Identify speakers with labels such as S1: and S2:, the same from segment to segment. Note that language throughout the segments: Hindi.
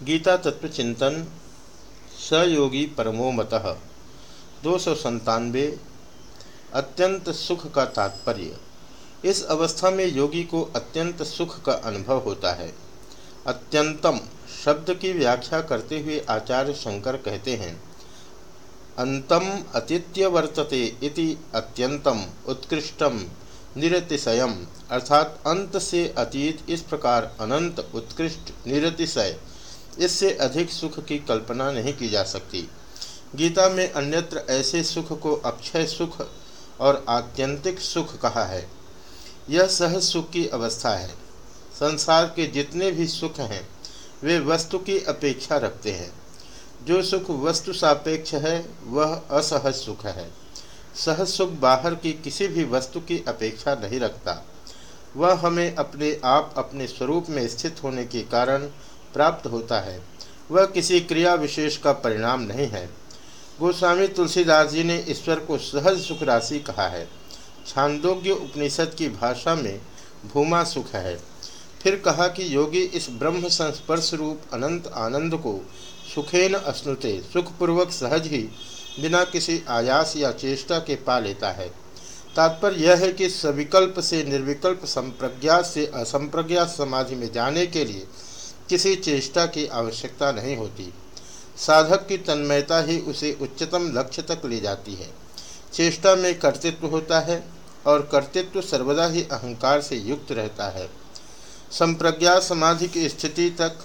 S1: गीता तत्व चिंतन सयोगी परमो मत, दो सौ संतानवे अत्यंत सुख का तात्पर्य। इस अवस्था में योगी को अत्यंत सुख का अनुभव होता है। अत्यंतम शब्द की व्याख्या करते हुए आचार्य शंकर कहते हैं, अंतम अतिथ्य वर्तते इति अत्यंतम उत्कृष्टम निरतिशयम अर्थात अंत से अतीत इस प्रकार अनंत, उत्कृष्ट, निरतिशय। इससे अधिक सुख की कल्पना नहीं की जा सकती। गीता में अन्यत्र ऐसे सुख को अक्षय सुख और आत्यंतिक सुख कहा है। यह सहज सुख की अवस्था है। संसार के जितने भी सुख हैं, वे वस्तु की अपेक्षा रखते हैं। जो सुख वस्तु सापेक्ष है, वह असहज सुख है। सहज सुख बाहर की किसी भी वस्तु की अपेक्षा नहीं रखता। वह हमें अपने आप अपने स्वरूप में स्थित होने के कारण प्राप्त होता है। वह किसी क्रिया विशेष का परिणाम नहीं है। गोस्वामी तुलसीदास जी ने ईश्वर को सहज सुख राशि कहा है। छांदोग्य उपनिषद की भाषा में भूमा सुख है। फिर कहा कि योगी इस ब्रह्म संस्पर्श रूप अनंत आनंद को सुखेन अश्नुते, सुखपूर्वक सहज ही बिना किसी आयास या चेष्टा के पा लेता है। तात्पर्य यह है कि सविकल्प से निर्विकल्प संप्रज्ञा से असंप्रज्ञा समाधि में जाने के लिए किसी चेष्टा की आवश्यकता नहीं होती। साधक की तन्मयता ही उसे उच्चतम लक्ष्य तक ले जाती है। चेष्टा में कर्तृत्व होता है और कर्तृत्व सर्वदा ही अहंकार से युक्त रहता है। संप्रज्ञा समाधि की स्थिति तक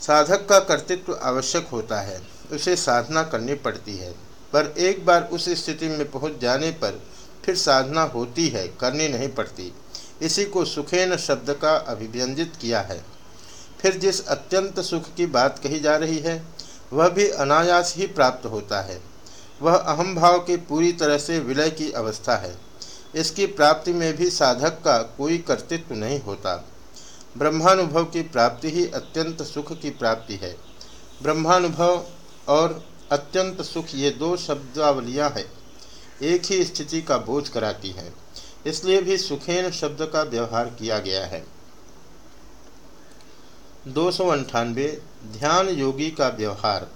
S1: साधक का कर्तृत्व आवश्यक होता है। उसे साधना करनी पड़ती है, पर एक बार उस स्थिति में पहुँच जाने पर फिर साधना होती है, करनी नहीं पड़ती। इसी को सुखेन शब्द का अभिव्यंजित किया है। फिर जिस अत्यंत सुख की बात कही जा रही है, वह भी अनायास ही प्राप्त होता है। वह अहम भाव की पूरी तरह से विलय की अवस्था है। इसकी प्राप्ति में भी साधक का कोई कर्तृत्व नहीं होता। ब्रह्मानुभव की प्राप्ति ही अत्यंत सुख की प्राप्ति है। ब्रह्मानुभव और अत्यंत सुख ये दो शब्दावलियाँ हैं, एक ही स्थिति का बोझ कराती हैं। इसलिए भी सुखेन शब्द का व्यवहार किया गया है। दो सौ ध्यान योगी का व्यवहार।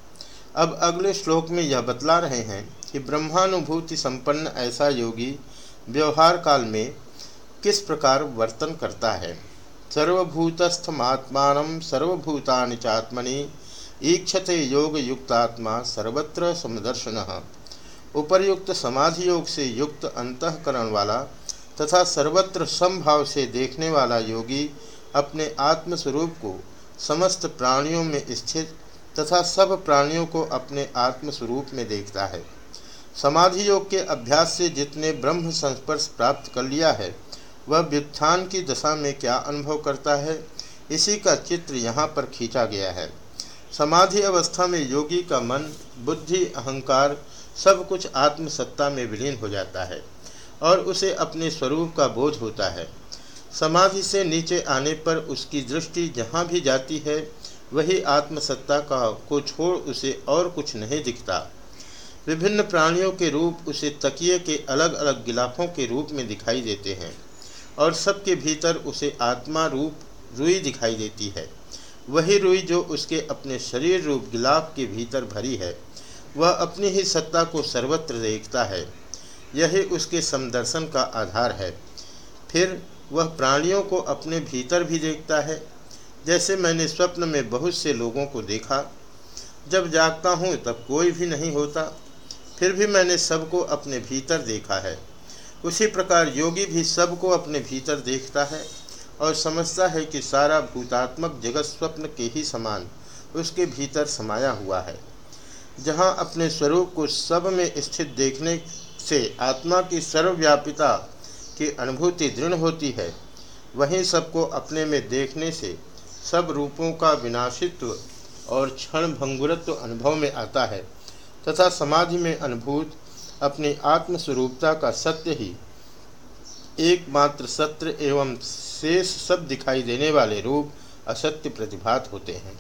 S1: अब अगले श्लोक में यह बतला रहे हैं कि ब्रह्मानुभूति संपन्न ऐसा योगी व्यवहार काल में किस प्रकार वर्तन करता है। सर्वभूतस्थमात्मान सर्वभूतानि चात्मनि ईक्षते योग युक्तात्मा सर्वत्र समदर्शन। उपर्युक्त समाधि योग से युक्त अंतकरण वाला तथा सर्वत्र समभाव से देखने वाला योगी अपने आत्मस्वरूप को समस्त प्राणियों में स्थित तथा सब प्राणियों को अपने आत्मस्वरूप में देखता है। समाधि योग के अभ्यास से जितने ब्रह्म संस्पर्श प्राप्त कर लिया है, वह व्युत्थान की दशा में क्या अनुभव करता है, इसी का चित्र यहाँ पर खींचा गया है। समाधि अवस्था में योगी का मन, बुद्धि, अहंकार सब कुछ आत्मसत्ता में विलीन हो जाता है। और उसे अपने स्वरूप का बोझ होता है। समाधि से नीचे आने पर उसकी दृष्टि जहाँ भी जाती है, वही आत्मसत्ता का, को छोड़ उसे और कुछ नहीं दिखता। विभिन्न प्राणियों के रूप उसे तकिए के अलग अलग गिलाफों के रूप में दिखाई देते हैं और सबके भीतर उसे आत्मा रूप, रुई दिखाई देती है। वही रुई जो उसके अपने शरीर रूप गिलाफ के भीतर भरी है, वह अपनी ही सत्ता को सर्वत्र देखता है। यही उसके समदर्शन का आधार है। फिर वह प्राणियों को अपने भीतर भी देखता है। जैसे मैंने स्वप्न में बहुत से लोगों को देखा। जब जागता हूँ तब कोई भी नहीं होता। फिर भी मैंने सबको अपने भीतर देखा है। उसी प्रकार योगी भी सबको अपने भीतर देखता है और समझता है कि सारा भूतात्मक जगत स्वप्न के ही समान उसके भीतर समाया हुआ है। जहाँ अपने स्वरूप को सब में स्थित देखने से आत्मा की सर्वव्यापिता की अनुभूति दृढ़ होती है। वहीं सबको अपने में देखने से सब रूपों का विनाशित्व और क्षण भंगुरत्व अनुभव में आता है, तथा समाधि में अनुभूत अपनी आत्मस्वरूपता का सत्य ही एकमात्र सत्य एवं शेष सब दिखाई देने वाले रूप असत्य प्रतिभात होते हैं।